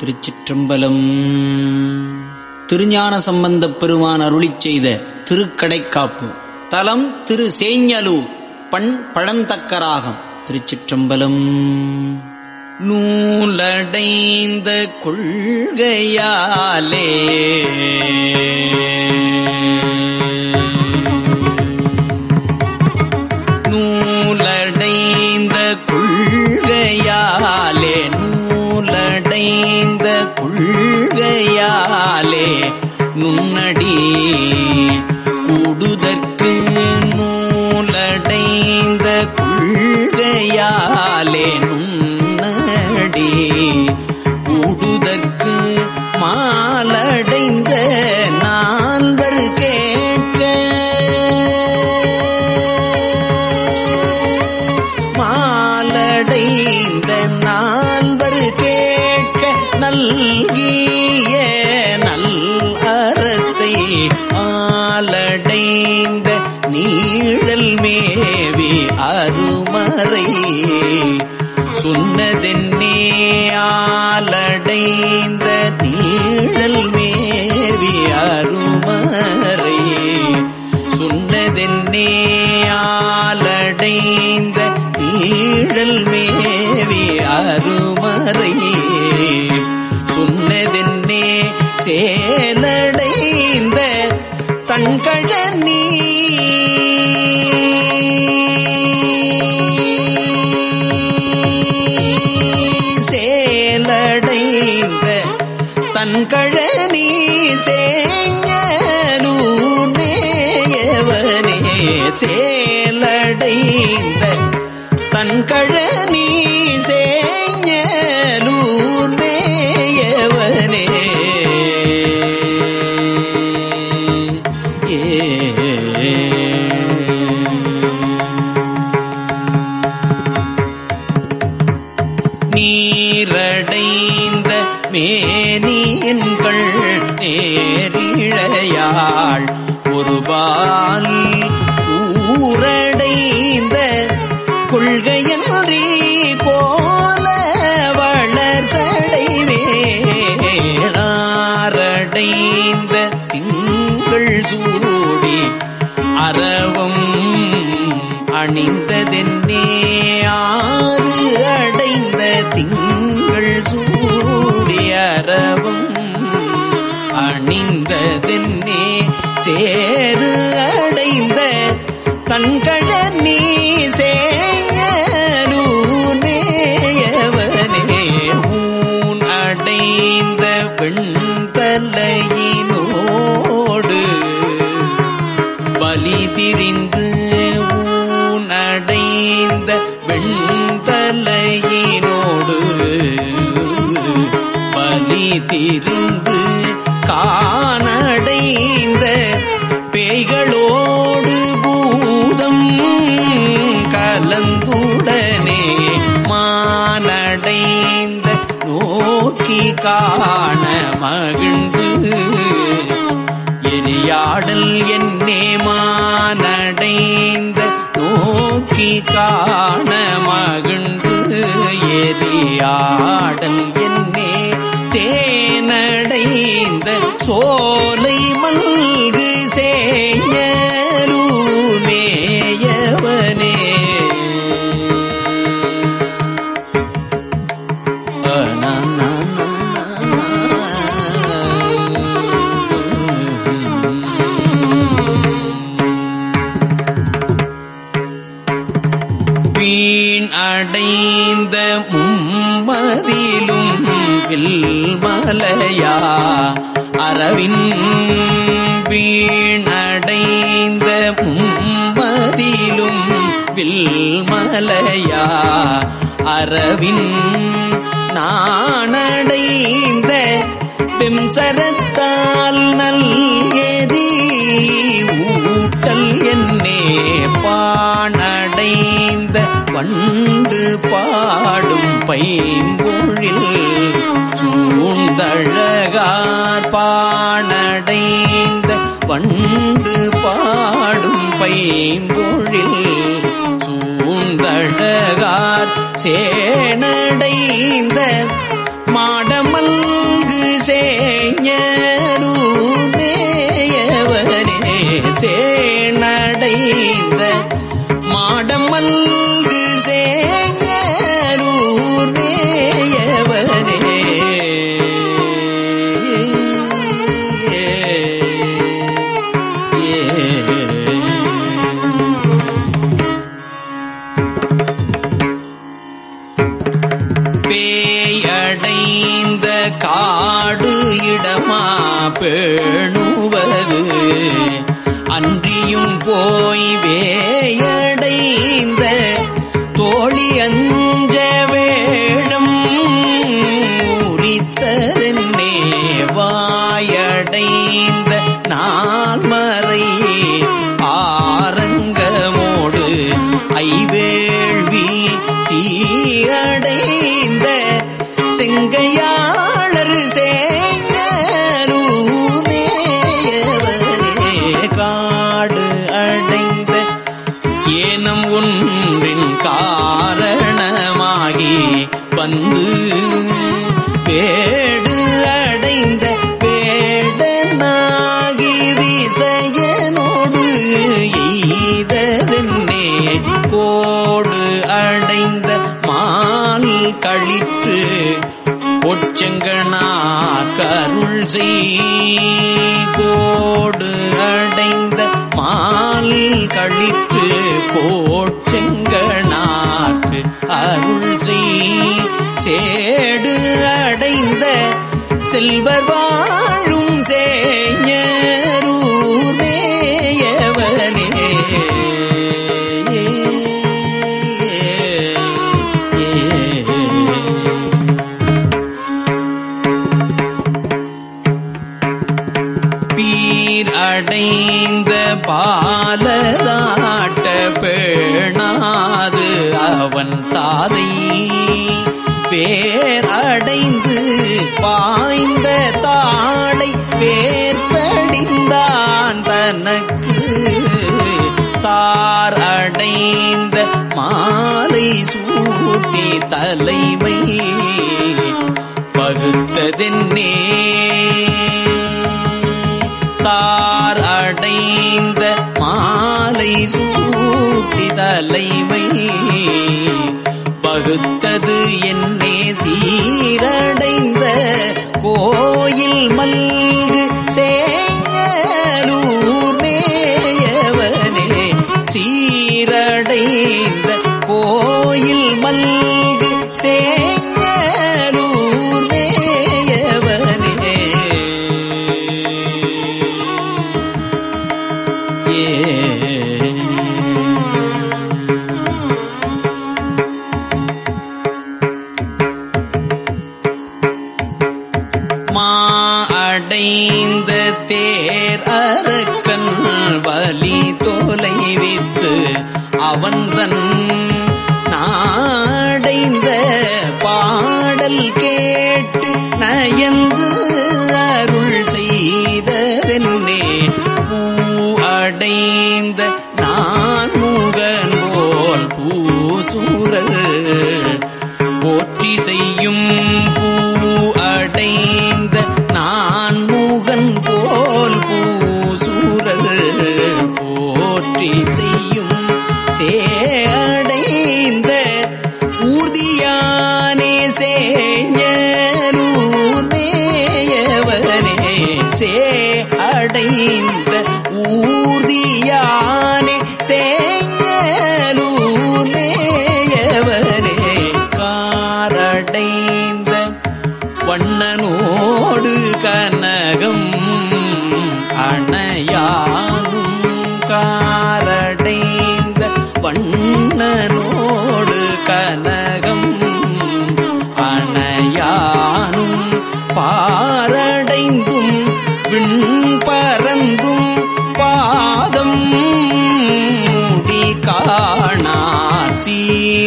திருச்சிற்றம்பலம். திருஞான சம்பந்தப் பெருமான் அருளிச் செய்த திருக்கடைக்காப்பு. தலம் திரு சேஞ்சலூர் பண் பழந்தக்கராகம். திருச்சிற்றம்பலம். நூலடைந்த கொள்கையாலே அருமறை சொன்னதென்னே ஆலடைந்த நீழல் மேவி அருமறை. சொன்னதென்னே ஆலடைந்த நீழல் மேவி அருமறை. சேலடைந்த தன்கழனி சேஞலூர் மேயவனே. நீரடைந்த மேனியன்கள் நேரிழையாள் ஒருபால் உரடைந்த கொள்கையன்றி போல வளர் வளர்சடைவேளாரடைந்த திங்கள் சூடி அறவும் அணிந்ததென்னே. ஆறு அடைந்த திங்கள் சூடி அறவும் அணிந்ததென்னே. சேரு அடைந்த கண்கள நீ காண மகிழ்ந்து. எரியாடல் என்னே மானடைந்த நோக்கி காண மகிழ்ந்து. எரியாடல் அல்லையா அரவின் வீணடைந்த மும்மதிலும் வில்மலையா அரவின் நாணடைந்த பெம்சரத்தால் நல்கெதி ஊட்டல் என்னே பாணடை வண்டு பாடும் பைம்பொழில் சூழ்ந்தழகார் பாணடைந்த வண்டு பாடும் பைம்பொழில் சூழ்ந்தழகார் சேனடைந்த மாடமல்கு சேஞரூதேயவனே பேணுவது. அன்றியும் போய் வேயடைந்த தோழி அஞ்ச வேடம் உரித்ததென்னே வாயடைந்த நான்மறை ஆரங்கமோடு ஐவேள்வி தீயடைந்த செங்கையா கோடு அடைந்த மால் கழித்து கோச்செங்கனார்க்கு அருள் செய். சேடு அடைந்த செல்வர் வாழும் பீர் அடைந்த பாலதாட்ட பேணாது அவன் தாதை. பேர் அடைந்து பாய்ந்த தாளை பேர்த்தடிந்தான் தனக்கு. தார் அடைந்த மாலை சூட்டி தலைமை பகுத்ததென்னே பகுத்தது என்னே சீரடைந்த கோயில் மல்ல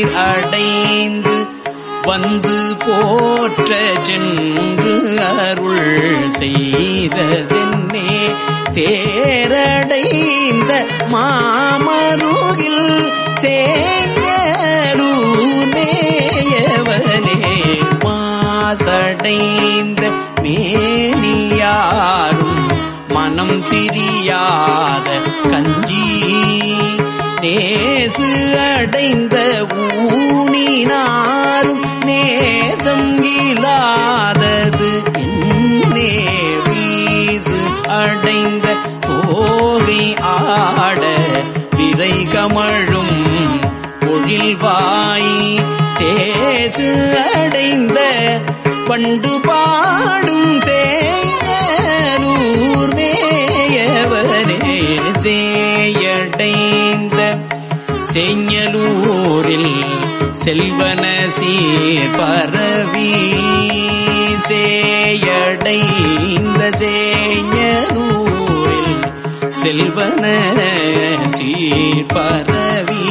சீர் அடைந்து வந்து போற்ற சென்று அருள் செய்ததென்னே. தேரடைந்த மாமருகில் சேஞரூமேயவனே மாசடைந்த மேனியாரும் மனம் திரியாத கஞ்சி நேசு அடைந்த ஊனினாரும் நேசம் இல்லாதது என்னே வீசு அடைந்த தோகை ஆட விரை கமழும் பொழில்வாய் தேசு அடைந்த பண்டு பாடும் சேயலூர் மேயவரே செஞ்சலூரில் செல்வன சீர் பரவி சேயடைந்த சேஞலூரில் செல்வன சீர் பரவி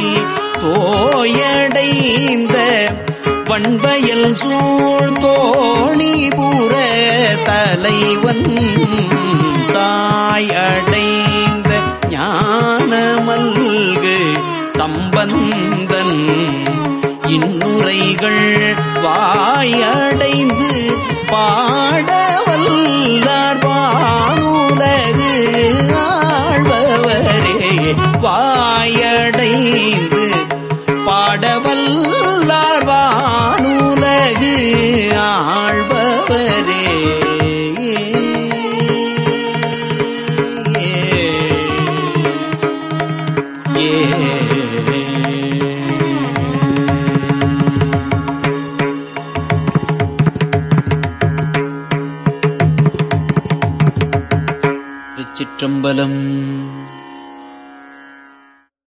தோயடைந்த பண்பயல் சூழ் தோணி புற தலைவன் சாயடைந்த ஞானமல்கு சம்பந்தன் இன்னுரைகள் வாயடைந்து பாடவல்லார் பானுலகு ஆழ்பவரே வாயடைந்து பாடவல்லார் வானுலகு ஆழ்